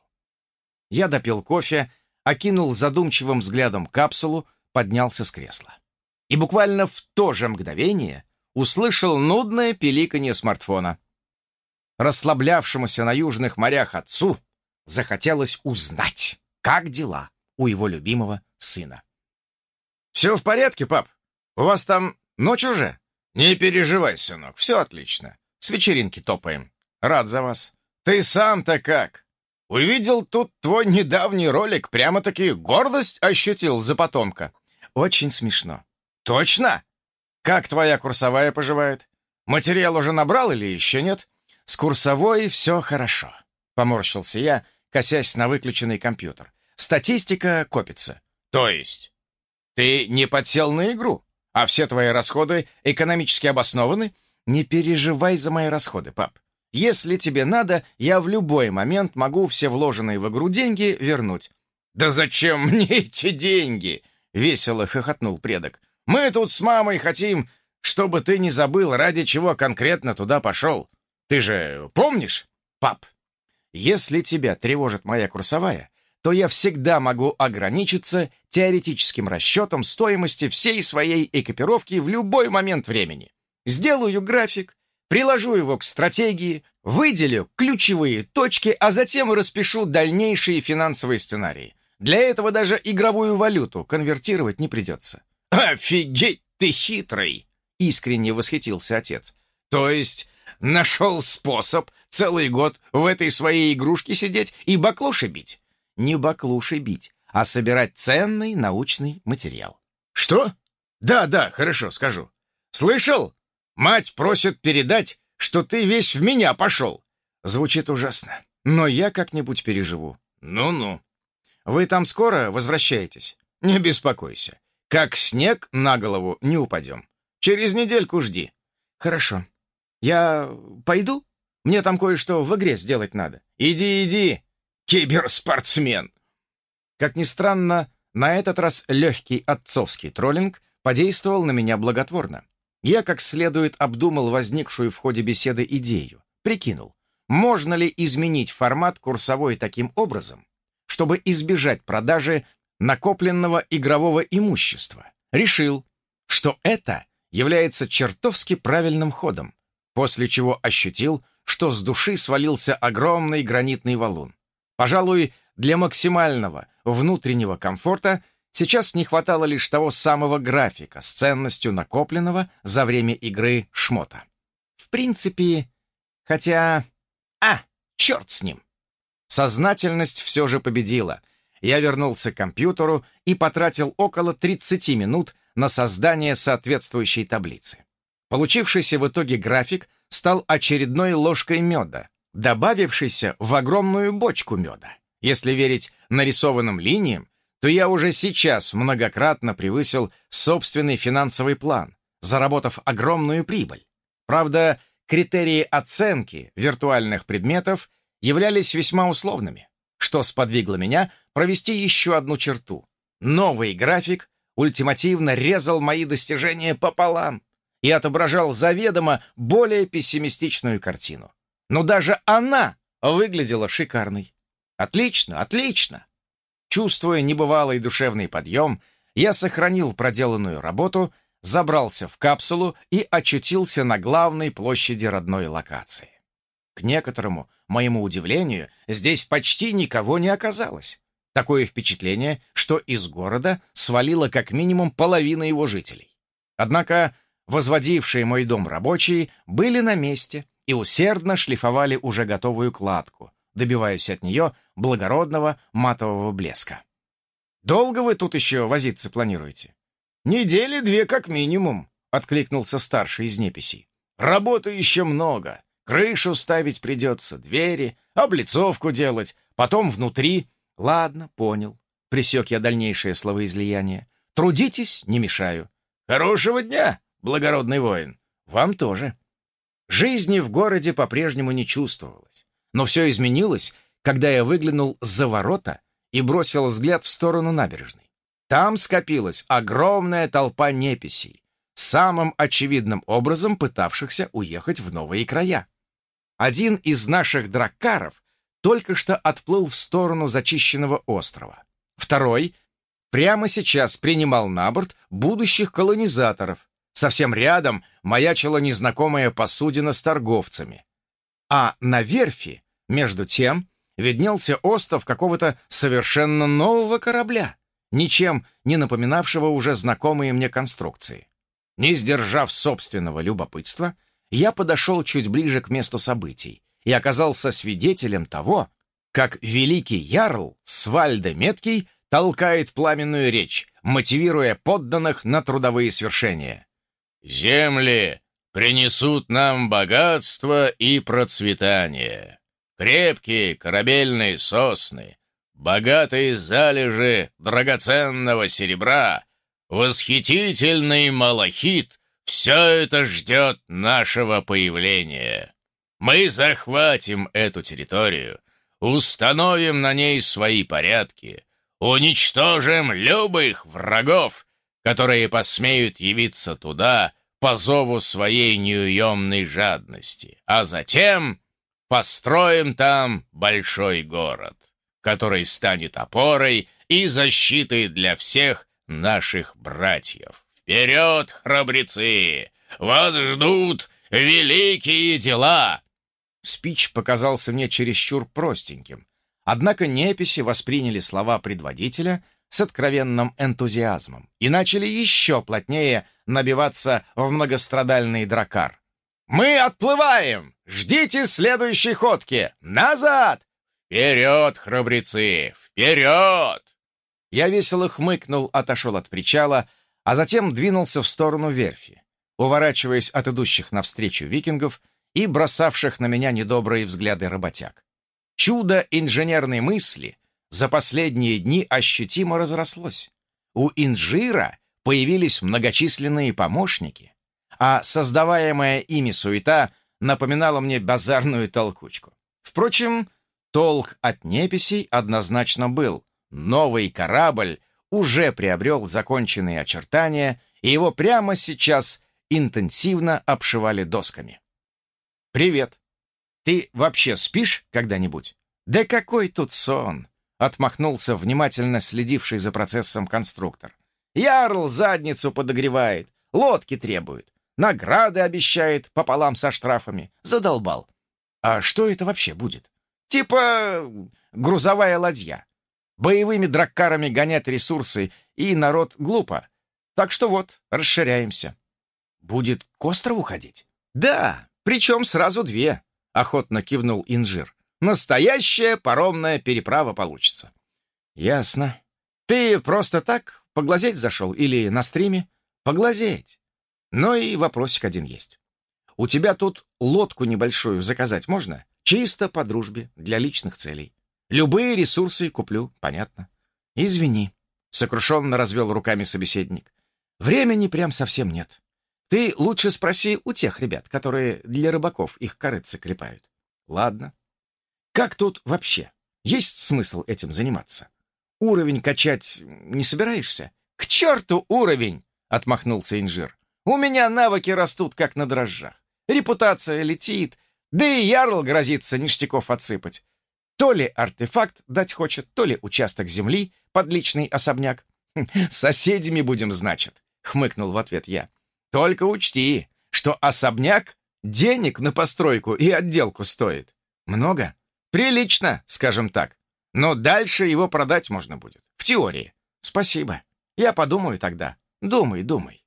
Я допил кофе, окинул задумчивым взглядом капсулу, поднялся с кресла. И буквально в то же мгновение услышал нудное пиликанье смартфона. Расслаблявшемуся на южных морях отцу захотелось узнать, как дела у его любимого сына. «Все в порядке, пап? У вас там Ночь уже? Не переживай, сынок, все отлично. С вечеринки топаем. Рад за вас. Ты сам-то как? Увидел тут твой недавний ролик, прямо-таки гордость ощутил за потомка. Очень смешно. Точно? Как твоя курсовая поживает? Материал уже набрал или еще нет? С курсовой все хорошо. Поморщился я, косясь на выключенный компьютер. Статистика копится. То есть? Ты не подсел на игру? А все твои расходы экономически обоснованы? Не переживай за мои расходы, пап. Если тебе надо, я в любой момент могу все вложенные в игру деньги вернуть. Да зачем мне эти деньги? Весело хохотнул предок. Мы тут с мамой хотим, чтобы ты не забыл, ради чего конкретно туда пошел. Ты же помнишь, пап? Если тебя тревожит моя курсовая, то я всегда могу ограничиться теоретическим расчетом стоимости всей своей экипировки в любой момент времени. Сделаю график, приложу его к стратегии, выделю ключевые точки, а затем распишу дальнейшие финансовые сценарии. Для этого даже игровую валюту конвертировать не придется. «Офигеть ты хитрый!» — искренне восхитился отец. То есть нашел способ целый год в этой своей игрушке сидеть и баклуши бить? Не баклуши бить, а собирать ценный научный материал. Что? Да, да, хорошо, скажу. Слышал? Мать просит передать, что ты весь в меня пошел. Звучит ужасно, но я как-нибудь переживу. Ну-ну. Вы там скоро возвращаетесь? Не беспокойся. Как снег на голову не упадем. Через недельку жди. Хорошо. Я пойду? Мне там кое-что в игре сделать надо. Иди, иди, киберспортсмен. Как ни странно, на этот раз легкий отцовский троллинг подействовал на меня благотворно. Я как следует обдумал возникшую в ходе беседы идею, прикинул, можно ли изменить формат курсовой таким образом, чтобы избежать продажи накопленного игрового имущества. Решил, что это является чертовски правильным ходом, после чего ощутил, что с души свалился огромный гранитный валун. Пожалуй, для максимального внутреннего комфорта сейчас не хватало лишь того самого графика с ценностью накопленного за время игры шмота. В принципе, хотя... А, черт с ним! Сознательность все же победила. Я вернулся к компьютеру и потратил около 30 минут на создание соответствующей таблицы. Получившийся в итоге график стал очередной ложкой меда, добавившейся в огромную бочку меда. Если верить нарисованным линиям, то я уже сейчас многократно превысил собственный финансовый план, заработав огромную прибыль. Правда, критерии оценки виртуальных предметов являлись весьма условными, что сподвигло меня провести еще одну черту. Новый график ультимативно резал мои достижения пополам и отображал заведомо более пессимистичную картину. Но даже она выглядела шикарной. Отлично, отлично. Чувствуя небывалый душевный подъем, я сохранил проделанную работу, забрался в капсулу и очутился на главной площади родной локации. К некоторому моему удивлению, здесь почти никого не оказалось. Такое впечатление, что из города свалило как минимум половина его жителей. Однако возводившие мой дом рабочие были на месте и усердно шлифовали уже готовую кладку, добиваясь от нее благородного матового блеска. «Долго вы тут еще возиться планируете?» «Недели две как минимум», — откликнулся старший из неписей. «Работы еще много. Крышу ставить придется, двери, облицовку делать, потом внутри». «Ладно, понял», — присек я дальнейшее словоизлияние. «Трудитесь, не мешаю». «Хорошего дня, благородный воин!» «Вам тоже». Жизни в городе по-прежнему не чувствовалось. Но все изменилось, когда я выглянул за ворота и бросил взгляд в сторону набережной. Там скопилась огромная толпа неписей, самым очевидным образом пытавшихся уехать в новые края. Один из наших драккаров только что отплыл в сторону зачищенного острова. Второй прямо сейчас принимал на борт будущих колонизаторов. Совсем рядом маячила незнакомая посудина с торговцами. А на верфи между тем виднелся остров какого-то совершенно нового корабля, ничем не напоминавшего уже знакомые мне конструкции. Не сдержав собственного любопытства, я подошел чуть ближе к месту событий и оказался свидетелем того, как великий ярл Свальда Меткий толкает пламенную речь, мотивируя подданных на трудовые свершения. «Земли принесут нам богатство и процветание крепкие корабельные сосны, богатые залежи драгоценного серебра, восхитительный малахит — все это ждет нашего появления. Мы захватим эту территорию, установим на ней свои порядки, уничтожим любых врагов, которые посмеют явиться туда по зову своей неуемной жадности, а затем Построим там большой город, который станет опорой и защитой для всех наших братьев. Вперед, храбрецы! Вас ждут великие дела!» Спич показался мне чересчур простеньким, однако неписи восприняли слова предводителя с откровенным энтузиазмом и начали еще плотнее набиваться в многострадальный дракар. Мы отплываем! Ждите следующей ходки! Назад! Вперед, храбрецы! Вперед!» Я весело хмыкнул, отошел от причала, а затем двинулся в сторону верфи, уворачиваясь от идущих навстречу викингов и бросавших на меня недобрые взгляды работяг. Чудо инженерной мысли за последние дни ощутимо разрослось. У инжира появились многочисленные помощники, а создаваемая ими суета напоминала мне базарную толкучку. Впрочем, толк от неписей однозначно был. Новый корабль уже приобрел законченные очертания, и его прямо сейчас интенсивно обшивали досками. «Привет. Ты вообще спишь когда-нибудь?» «Да какой тут сон!» — отмахнулся внимательно следивший за процессом конструктор. «Ярл задницу подогревает, лодки требует. Награды обещает пополам со штрафами. Задолбал. А что это вообще будет? Типа грузовая ладья. Боевыми драккарами гонять ресурсы, и народ глупо. Так что вот, расширяемся. Будет к острову ходить? Да, причем сразу две, охотно кивнул инжир. Настоящая паромная переправа получится. Ясно. Ты просто так поглазеть зашел или на стриме? Поглазеть. Но и вопросик один есть. У тебя тут лодку небольшую заказать можно? Чисто по дружбе, для личных целей. Любые ресурсы куплю, понятно. Извини, сокрушенно развел руками собеседник. Времени прям совсем нет. Ты лучше спроси у тех ребят, которые для рыбаков их корыцы клепают. Ладно. Как тут вообще? Есть смысл этим заниматься? Уровень качать не собираешься? К черту уровень! Отмахнулся инжир. У меня навыки растут, как на дрожжах. Репутация летит, да и ярл грозится ништяков отсыпать. То ли артефакт дать хочет, то ли участок земли под личный особняк. «Хм, «Соседями будем, значит», — хмыкнул в ответ я. «Только учти, что особняк денег на постройку и отделку стоит. Много? Прилично, скажем так. Но дальше его продать можно будет. В теории. Спасибо. Я подумаю тогда. Думай, думай.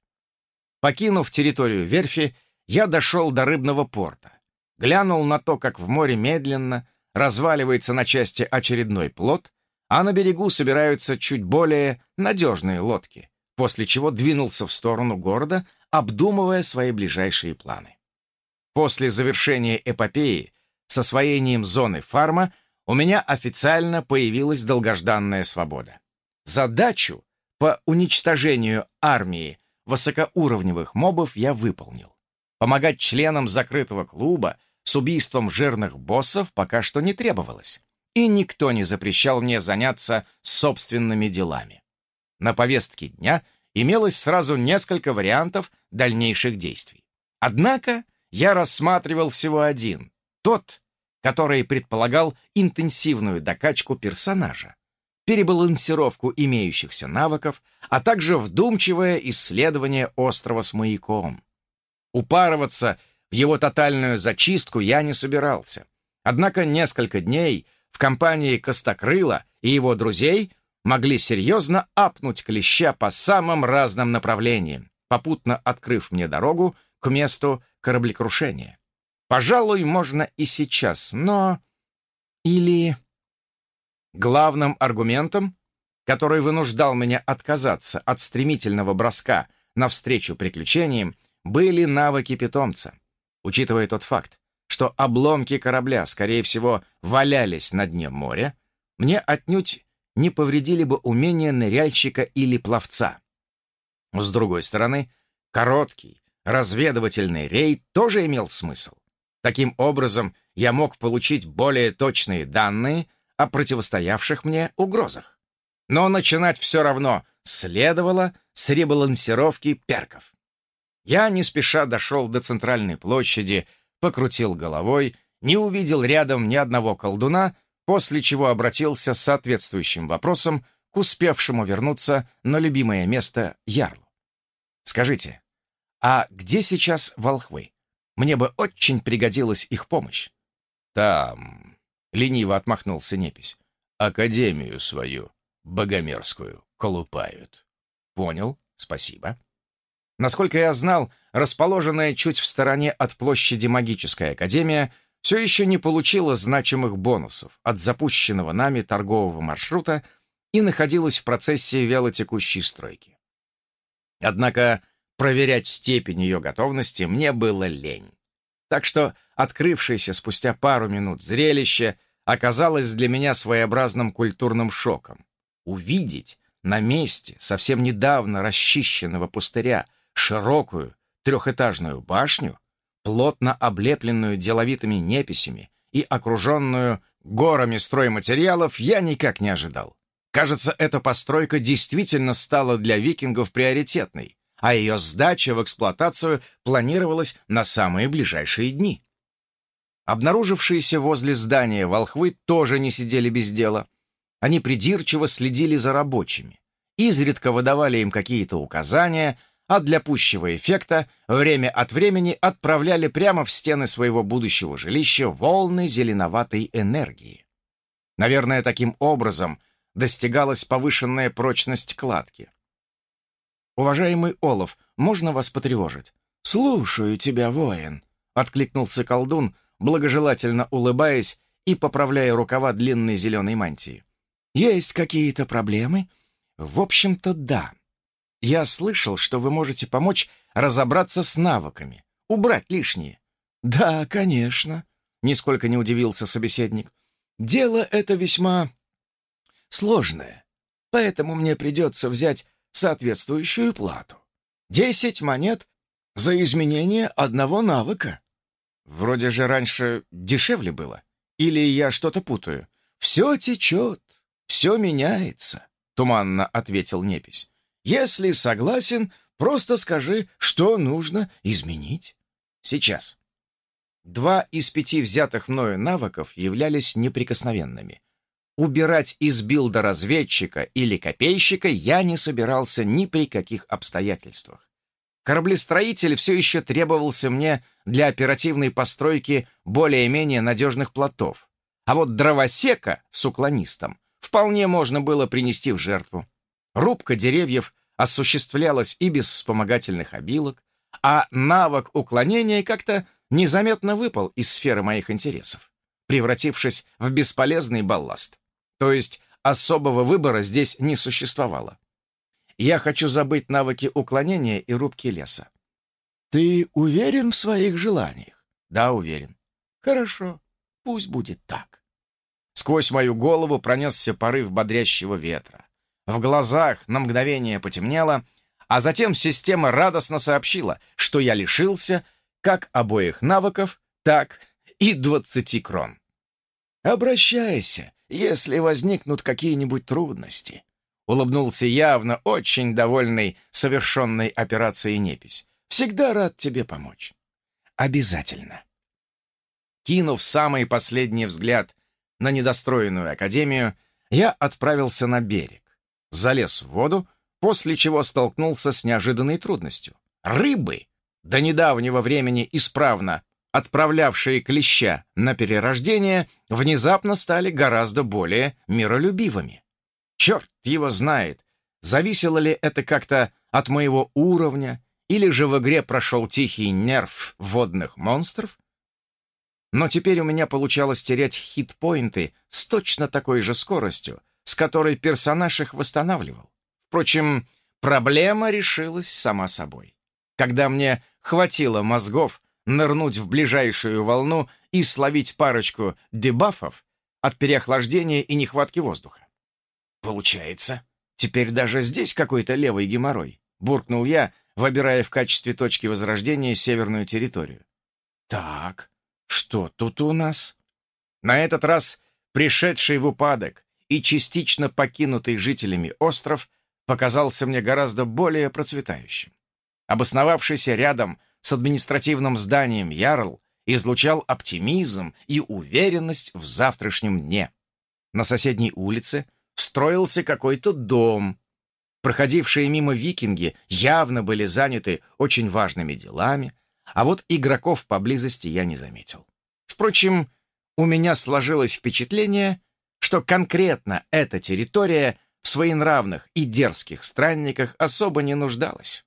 Покинув территорию верфи, я дошел до рыбного порта. Глянул на то, как в море медленно разваливается на части очередной плот, а на берегу собираются чуть более надежные лодки, после чего двинулся в сторону города, обдумывая свои ближайшие планы. После завершения эпопеи с освоением зоны фарма у меня официально появилась долгожданная свобода. Задачу по уничтожению армии высокоуровневых мобов я выполнил. Помогать членам закрытого клуба с убийством жирных боссов пока что не требовалось, и никто не запрещал мне заняться собственными делами. На повестке дня имелось сразу несколько вариантов дальнейших действий. Однако я рассматривал всего один, тот, который предполагал интенсивную докачку персонажа, перебалансировку имеющихся навыков, а также вдумчивое исследование острова с маяком. Упарываться в его тотальную зачистку я не собирался. Однако несколько дней в компании Костокрыла и его друзей могли серьезно апнуть клеща по самым разным направлениям, попутно открыв мне дорогу к месту кораблекрушения. Пожалуй, можно и сейчас, но... Или... Главным аргументом, который вынуждал меня отказаться от стремительного броска навстречу приключениям, были навыки питомца. Учитывая тот факт, что обломки корабля, скорее всего, валялись на дне моря, мне отнюдь не повредили бы умения ныряльщика или пловца. С другой стороны, короткий, разведывательный рейд тоже имел смысл. Таким образом, я мог получить более точные данные о противостоявших мне угрозах. Но начинать все равно следовало с ребалансировки перков. Я не спеша дошел до центральной площади, покрутил головой, не увидел рядом ни одного колдуна, после чего обратился с соответствующим вопросом к успевшему вернуться на любимое место Ярлу. «Скажите, а где сейчас волхвы? Мне бы очень пригодилась их помощь». «Там», — лениво отмахнулся Непись. «Академию свою, богомерзкую, колупают». «Понял, спасибо». Насколько я знал, расположенная чуть в стороне от площади Магическая Академия, все еще не получила значимых бонусов от запущенного нами торгового маршрута и находилась в процессе вялотекущей стройки. Однако проверять степень ее готовности мне было лень. Так что открывшееся спустя пару минут зрелище оказалось для меня своеобразным культурным шоком. Увидеть на месте совсем недавно расчищенного пустыря широкую трехэтажную башню, плотно облепленную деловитыми неписями и окруженную горами стройматериалов, я никак не ожидал. Кажется, эта постройка действительно стала для викингов приоритетной, а ее сдача в эксплуатацию планировалась на самые ближайшие дни. Обнаружившиеся возле здания волхвы тоже не сидели без дела. Они придирчиво следили за рабочими, изредка выдавали им какие-то указания, а для пущего эффекта время от времени отправляли прямо в стены своего будущего жилища волны зеленоватой энергии. Наверное, таким образом достигалась повышенная прочность кладки. «Уважаемый Олов, можно вас потревожить?» «Слушаю тебя, воин», — откликнулся колдун, благожелательно улыбаясь и поправляя рукава длинной зеленой мантии. «Есть какие-то проблемы?» «В общем-то, да. Я слышал, что вы можете помочь разобраться с навыками, убрать лишнее». «Да, конечно», — нисколько не удивился собеседник. «Дело это весьма сложное, поэтому мне придется взять соответствующую плату. Десять монет за изменение одного навыка». Вроде же раньше дешевле было. Или я что-то путаю? «Все течет, все меняется», — туманно ответил Непись. «Если согласен, просто скажи, что нужно изменить». «Сейчас». Два из пяти взятых мною навыков являлись неприкосновенными. Убирать из билда разведчика или копейщика я не собирался ни при каких обстоятельствах. Кораблестроитель все еще требовался мне для оперативной постройки более-менее надежных плотов. А вот дровосека с уклонистом вполне можно было принести в жертву. Рубка деревьев осуществлялась и без вспомогательных обилок, а навык уклонения как-то незаметно выпал из сферы моих интересов, превратившись в бесполезный балласт. То есть особого выбора здесь не существовало. Я хочу забыть навыки уклонения и рубки леса. Ты уверен в своих желаниях? Да, уверен. Хорошо, пусть будет так. Сквозь мою голову пронесся порыв бодрящего ветра. В глазах на мгновение потемнело, а затем система радостно сообщила, что я лишился как обоих навыков, так и двадцати крон. «Обращайся, если возникнут какие-нибудь трудности», Улыбнулся явно очень довольный совершенной операцией непись. «Всегда рад тебе помочь». «Обязательно». Кинув самый последний взгляд на недостроенную академию, я отправился на берег, залез в воду, после чего столкнулся с неожиданной трудностью. Рыбы, до недавнего времени исправно отправлявшие клеща на перерождение, внезапно стали гораздо более миролюбивыми. Черт его знает, зависело ли это как-то от моего уровня, или же в игре прошел тихий нерв водных монстров. Но теперь у меня получалось терять хит-поинты с точно такой же скоростью, с которой персонаж их восстанавливал. Впрочем, проблема решилась сама собой. Когда мне хватило мозгов нырнуть в ближайшую волну и словить парочку дебафов от переохлаждения и нехватки воздуха. «Получается, теперь даже здесь какой-то левый геморрой», — буркнул я, выбирая в качестве точки возрождения северную территорию. «Так, что тут у нас?» На этот раз пришедший в упадок и частично покинутый жителями остров показался мне гораздо более процветающим. Обосновавшийся рядом с административным зданием Ярл излучал оптимизм и уверенность в завтрашнем дне. На соседней улице строился какой-то дом. Проходившие мимо викинги явно были заняты очень важными делами, а вот игроков поблизости я не заметил. Впрочем, у меня сложилось впечатление, что конкретно эта территория в своенравных и дерзких странниках особо не нуждалась.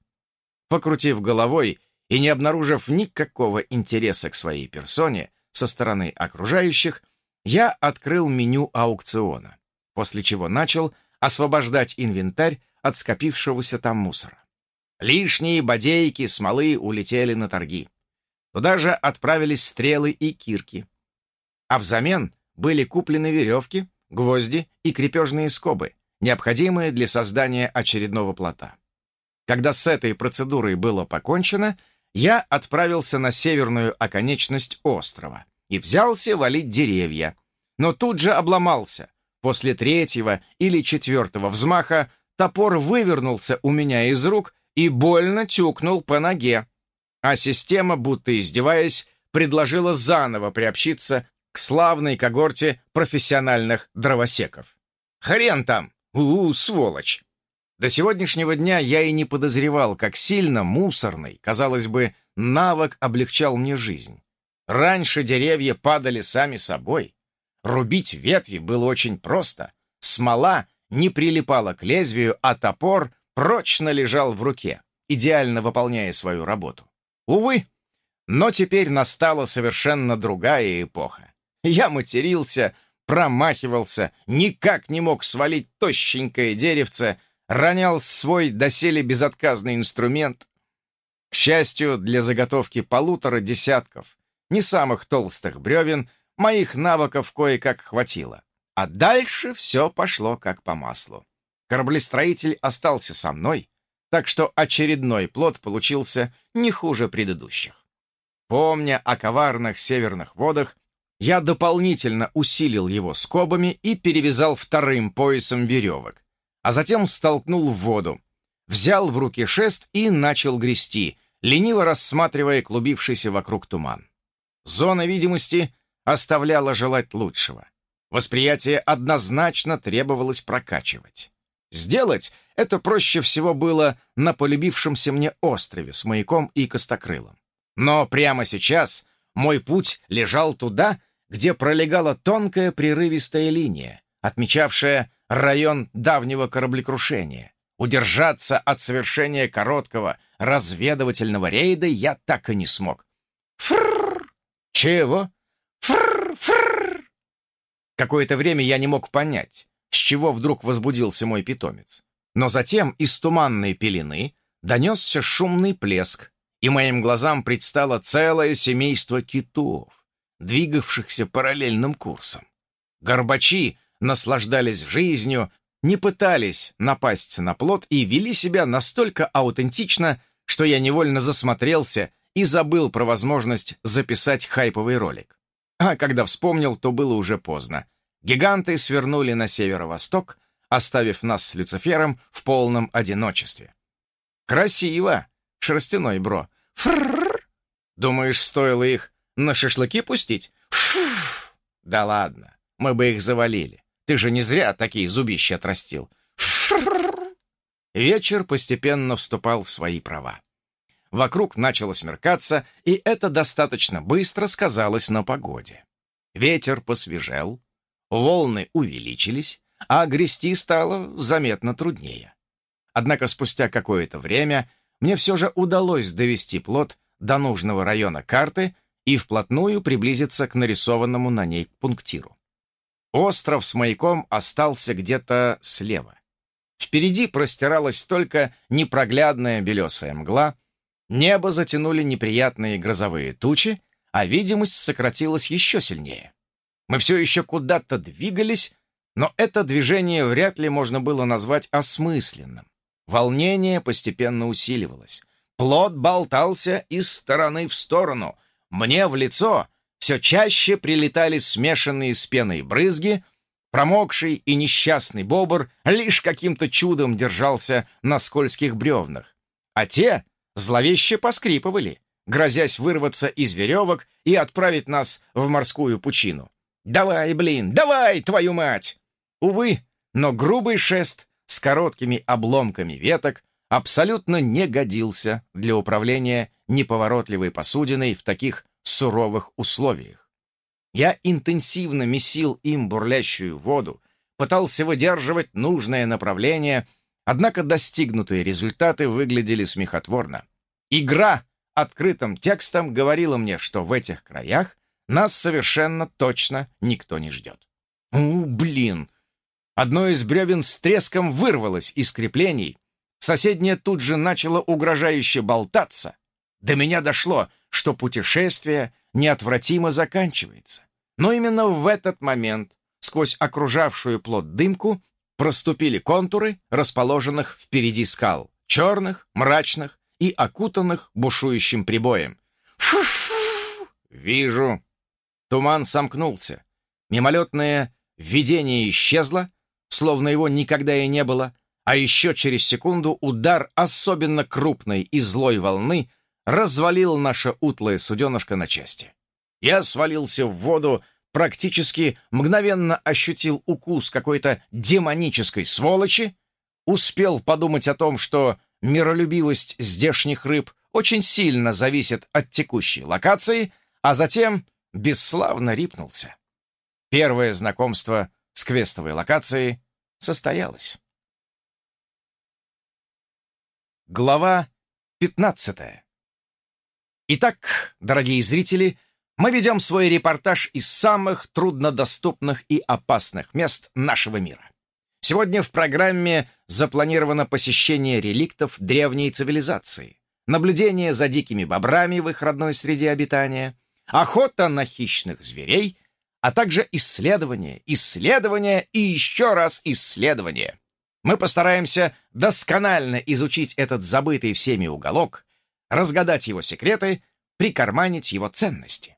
Покрутив головой и не обнаружив никакого интереса к своей персоне со стороны окружающих, я открыл меню аукциона, после чего начал освобождать инвентарь от скопившегося там мусора. Лишние бодейки, смолы улетели на торги. Туда же отправились стрелы и кирки. А взамен были куплены веревки, гвозди и крепежные скобы, необходимые для создания очередного плота. Когда с этой процедурой было покончено, я отправился на северную оконечность острова и взялся валить деревья, но тут же обломался. После третьего или четвертого взмаха топор вывернулся у меня из рук и больно тюкнул по ноге. А система, будто издеваясь, предложила заново приобщиться к славной когорте профессиональных дровосеков. Хрен там! У-у, сволочь! До сегодняшнего дня я и не подозревал, как сильно мусорный, казалось бы, навык облегчал мне жизнь. Раньше деревья падали сами собой. Рубить ветви было очень просто. Смола не прилипала к лезвию, а топор прочно лежал в руке, идеально выполняя свою работу. Увы, но теперь настала совершенно другая эпоха. Я матерился, промахивался, никак не мог свалить тощенькое деревце, ронял свой доселе безотказный инструмент. К счастью, для заготовки полутора десятков, не самых толстых бревен, моих навыков кое-как хватило. А дальше все пошло как по маслу. Кораблестроитель остался со мной, так что очередной плод получился не хуже предыдущих. Помня о коварных северных водах, я дополнительно усилил его скобами и перевязал вторым поясом веревок, а затем столкнул в воду, взял в руки шест и начал грести, лениво рассматривая клубившийся вокруг туман. Зона видимости оставляла желать лучшего. Восприятие однозначно требовалось прокачивать. Сделать это проще всего было на полюбившемся мне острове с маяком и костокрылом. Но прямо сейчас мой путь лежал туда, где пролегала тонкая прерывистая линия, отмечавшая район давнего кораблекрушения. Удержаться от совершения короткого разведывательного рейда я так и не смог. Фрррр! Чего? Фрррр! Какое-то время я не мог понять, с чего вдруг возбудился мой питомец. Но затем из туманной пелены донесся шумный плеск, и моим глазам предстало целое семейство китов, двигавшихся параллельным курсом. Горбачи наслаждались жизнью, не пытались напасть на плод и вели себя настолько аутентично, что я невольно засмотрелся и забыл про возможность записать хайповый ролик. А когда вспомнил, то было уже поздно. Гиганты свернули на северо-восток, оставив нас с Люцифером в полном одиночестве. «Красиво, шерстяной бро. Фрррр. Думаешь, стоило их на шашлыки пустить? Фуф. Да ладно. Мы бы их завалили. Ты же не зря такие зубища отрастил. Вечер постепенно вступал в свои права. Вокруг начало смеркаться, и это достаточно быстро сказалось на погоде. Ветер посвежел, волны увеличились, а грести стало заметно труднее. Однако спустя какое-то время мне все же удалось довести плод до нужного района карты и вплотную приблизиться к нарисованному на ней пунктиру. Остров с маяком остался где-то слева. Впереди простиралась только непроглядная белесая мгла, небо затянули неприятные грозовые тучи, а видимость сократилась еще сильнее. Мы все еще куда-то двигались, но это движение вряд ли можно было назвать осмысленным. Волнение постепенно усиливалось. Плод болтался из стороны в сторону. Мне в лицо все чаще прилетали смешанные с пеной брызги, промокший и несчастный бобр лишь каким-то чудом держался на скользких бревнах, а те зловеще поскрипывали, грозясь вырваться из веревок и отправить нас в морскую пучину. «Давай, блин, давай, твою мать!» Увы, но грубый шест с короткими обломками веток абсолютно не годился для управления неповоротливой посудиной в таких суровых условиях. Я интенсивно месил им бурлящую воду, пытался выдерживать нужное направление, однако достигнутые результаты выглядели смехотворно. Игра открытым текстом говорила мне, что в этих краях нас совершенно точно никто не ждет. У, блин! Одно из бревен с треском вырвалось из креплений, соседнее тут же начало угрожающе болтаться. До меня дошло, что путешествие неотвратимо заканчивается. Но именно в этот момент сквозь окружавшую плод дымку проступили контуры расположенных впереди скал, черных, мрачных и окутанных бушующим прибоем. «Фу-фу!» «Вижу!» Туман сомкнулся. Мимолетное видение исчезло, словно его никогда и не было, а еще через секунду удар особенно крупной и злой волны развалил наше утлое суденышко на части. Я свалился в воду, практически мгновенно ощутил укус какой-то демонической сволочи, успел подумать о том, что миролюбивость здешних рыб очень сильно зависит от текущей локации, а затем бесславно рипнулся. Первое знакомство с квестовой локацией состоялось. Глава 15. Итак, дорогие зрители, мы ведем свой репортаж из самых труднодоступных и опасных мест нашего мира. Сегодня в программе запланировано посещение реликтов древней цивилизации, наблюдение за дикими бобрами в их родной среде обитания, охота на хищных зверей, а также исследование, исследование и еще раз исследование. Мы постараемся досконально изучить этот забытый всеми уголок, разгадать его секреты, прикарманить его ценности.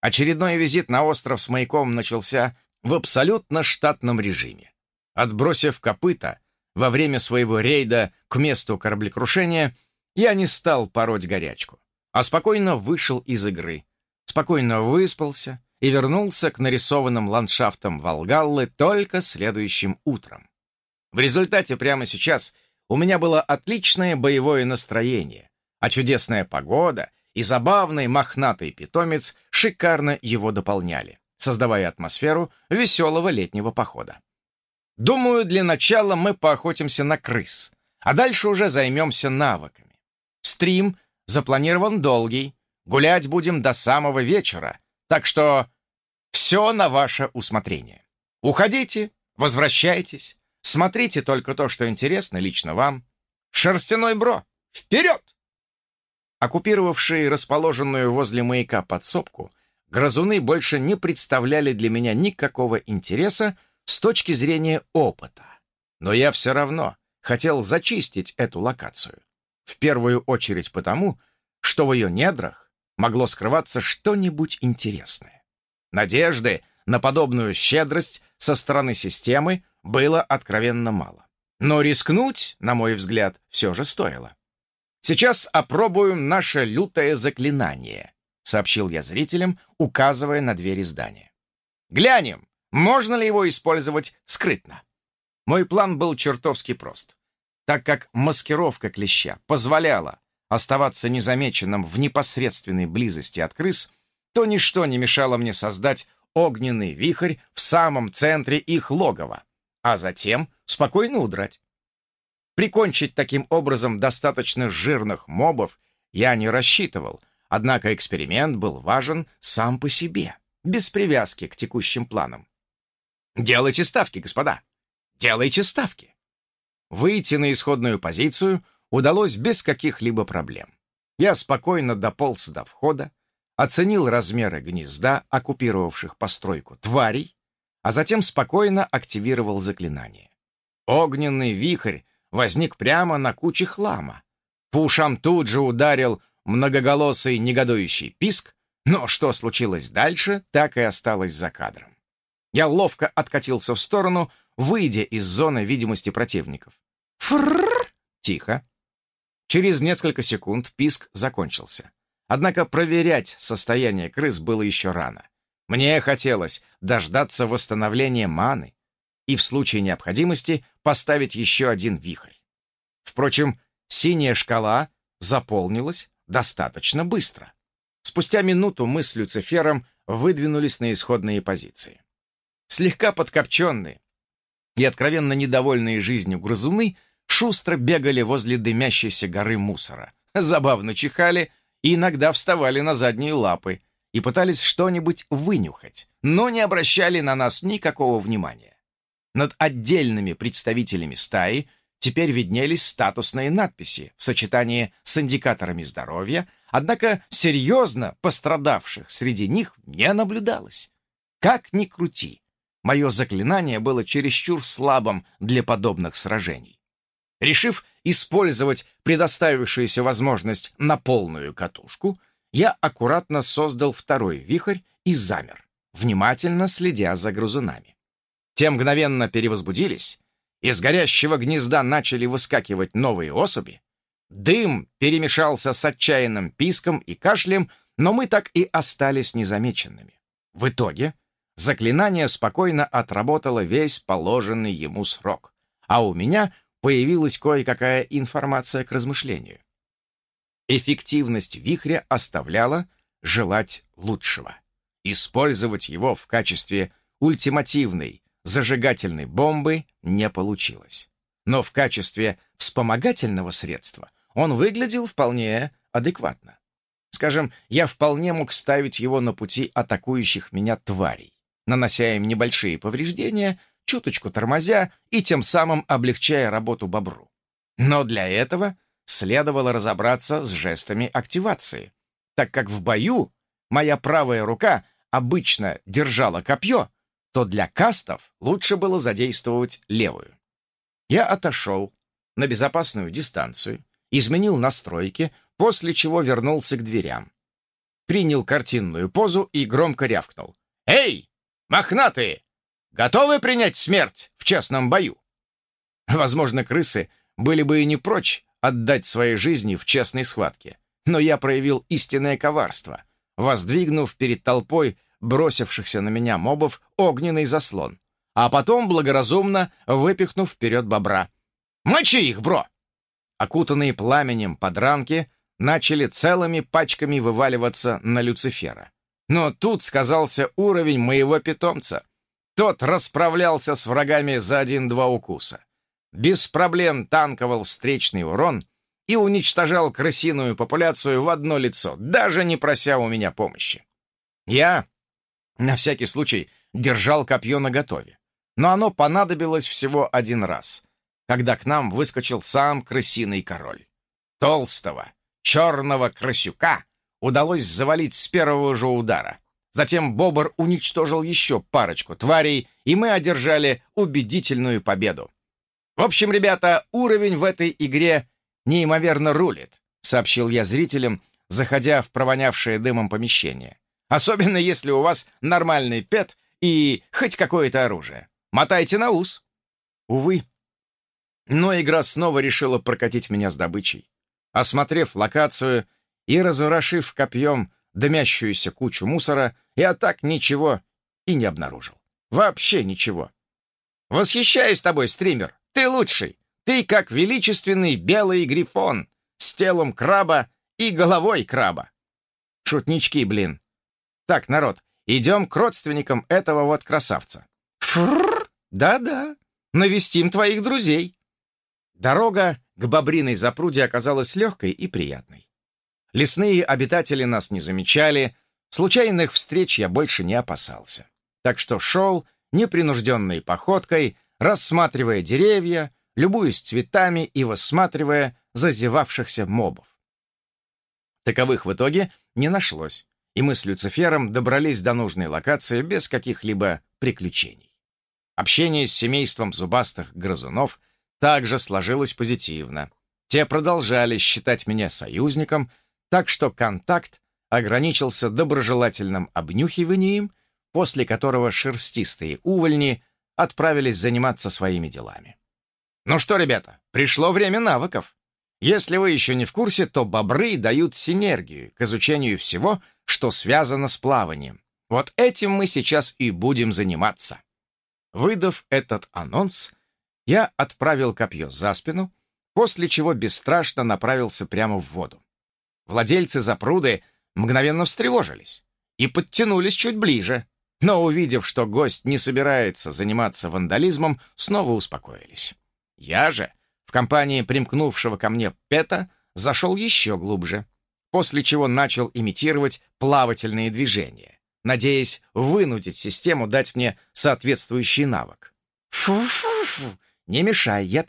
Очередной визит на остров с маяком начался в абсолютно штатном режиме. Отбросив копыта во время своего рейда к месту кораблекрушения, я не стал пороть горячку, а спокойно вышел из игры, спокойно выспался и вернулся к нарисованным ландшафтам Волгаллы только следующим утром. В результате прямо сейчас у меня было отличное боевое настроение, а чудесная погода и забавный мохнатый питомец шикарно его дополняли, создавая атмосферу веселого летнего похода. Думаю, для начала мы поохотимся на крыс, а дальше уже займемся навыками. Стрим запланирован долгий, гулять будем до самого вечера, так что все на ваше усмотрение. Уходите, возвращайтесь, смотрите только то, что интересно лично вам. Шерстяной бро, вперед! Оккупировавшие расположенную возле маяка подсобку, грызуны больше не представляли для меня никакого интереса, с точки зрения опыта. Но я все равно хотел зачистить эту локацию. В первую очередь потому, что в ее недрах могло скрываться что-нибудь интересное. Надежды на подобную щедрость со стороны системы было откровенно мало. Но рискнуть, на мой взгляд, все же стоило. «Сейчас опробуем наше лютое заклинание», — сообщил я зрителям, указывая на двери здания. «Глянем, можно ли его использовать скрытно? Мой план был чертовски прост. Так как маскировка клеща позволяла оставаться незамеченным в непосредственной близости от крыс, то ничто не мешало мне создать огненный вихрь в самом центре их логова, а затем спокойно удрать. Прикончить таким образом достаточно жирных мобов я не рассчитывал, однако эксперимент был важен сам по себе, без привязки к текущим планам. Делайте ставки, господа. Делайте ставки. Выйти на исходную позицию удалось без каких-либо проблем. Я спокойно дополз до входа, оценил размеры гнезда, оккупировавших постройку тварей, а затем спокойно активировал заклинание. Огненный вихрь возник прямо на куче хлама. По ушам тут же ударил многоголосый негодующий писк, но что случилось дальше, так и осталось за кадром. Я ловко откатился в сторону, выйдя из зоны видимости противников. Фрррр! Тихо. Через несколько секунд писк закончился. Однако проверять состояние крыс было еще рано. Мне хотелось дождаться восстановления маны и в случае необходимости поставить еще один вихрь. Впрочем, синяя шкала заполнилась достаточно быстро. Спустя минуту мы с Люцифером выдвинулись на исходные позиции. Слегка подкопченные и откровенно недовольные жизнью грызуны шустро бегали возле дымящейся горы мусора. забавно чихали и иногда вставали на задние лапы и пытались что-нибудь вынюхать, но не обращали на нас никакого внимания. Над отдельными представителями стаи теперь виднелись статусные надписи в сочетании с индикаторами здоровья, однако серьезно пострадавших среди них не наблюдалось. Как ни крути, мое заклинание было чересчур слабым для подобных сражений. Решив использовать предоставившуюся возможность на полную катушку, я аккуратно создал второй вихрь и замер, внимательно следя за грызунами. Те мгновенно перевозбудились, из горящего гнезда начали выскакивать новые особи, дым перемешался с отчаянным писком и кашлем, но мы так и остались незамеченными. В итоге заклинание спокойно отработало весь положенный ему срок, а у меня появилась кое-какая информация к размышлению. Эффективность вихря оставляла желать лучшего. Использовать его в качестве ультимативной зажигательной бомбы не получилось. Но в качестве вспомогательного средства он выглядел вполне адекватно. Скажем, я вполне мог ставить его на пути атакующих меня тварей, нанося им небольшие повреждения, чуточку тормозя и тем самым облегчая работу бобру. Но для этого следовало разобраться с жестами активации, так как в бою моя правая рука обычно держала копье, то для кастов лучше было задействовать левую. Я отошел на безопасную дистанцию, изменил настройки, после чего вернулся к дверям. Принял картинную позу и громко рявкнул. «Эй, мохнатые! Готовы принять смерть в честном бою?» Возможно, крысы были бы и не прочь отдать свои жизни в честной схватке, но я проявил истинное коварство, воздвигнув перед толпой бросившихся на меня мобов огненный заслон, а потом благоразумно выпихнув вперед бобра. «Мочи их, бро!» Окутанные пламенем подранки начали целыми пачками вываливаться на Люцифера. Но тут сказался уровень моего питомца. Тот расправлялся с врагами за один-два укуса. Без проблем танковал встречный урон и уничтожал крысиную популяцию в одно лицо, даже не прося у меня помощи. Я на всякий случай держал копье наготове. Но оно понадобилось всего один раз, когда к нам выскочил сам крысиный король. Толстого, черного крысюка удалось завалить с первого же удара. Затем Бобр уничтожил еще парочку тварей, и мы одержали убедительную победу. В общем, ребята, уровень в этой игре неимоверно рулит, сообщил я зрителям, заходя в провонявшее дымом помещение. Особенно если у вас нормальный пет и хоть какое-то оружие. Мотайте на ус. Увы. Но игра снова решила прокатить меня с добычей. Осмотрев локацию и разворошив копьем дымящуюся кучу мусора, я так ничего и не обнаружил. Вообще ничего. Восхищаюсь тобой, стример. Ты лучший. Ты как величественный белый грифон с телом краба и головой краба. Шутнички, блин. Так, народ, идем к родственникам этого вот красавца. Фрррр, да-да, навестим твоих друзей. Дорога к бобриной запруде оказалась легкой и приятной. Лесные обитатели нас не замечали, случайных встреч я больше не опасался. Так что шел непринужденной походкой, рассматривая деревья, любуясь цветами и высматривая зазевавшихся мобов. Таковых в итоге не нашлось и мы с Люцифером добрались до нужной локации без каких-либо приключений. Общение с семейством зубастых грызунов также сложилось позитивно. Те продолжали считать меня союзником, так что контакт ограничился доброжелательным обнюхиванием, после которого шерстистые увольни отправились заниматься своими делами. Ну что, ребята, пришло время навыков. Если вы еще не в курсе, то бобры дают синергию к изучению всего, что связано с плаванием. Вот этим мы сейчас и будем заниматься. Выдав этот анонс, я отправил копье за спину, после чего бесстрашно направился прямо в воду. Владельцы запруды мгновенно встревожились и подтянулись чуть ближе, но, увидев, что гость не собирается заниматься вандализмом, снова успокоились. Я же, в компании примкнувшего ко мне Пета, зашел еще глубже, после чего начал имитировать плавательные движения, надеясь вынудить систему дать мне соответствующий навык. «Фу-фу-фу! Не мешай, я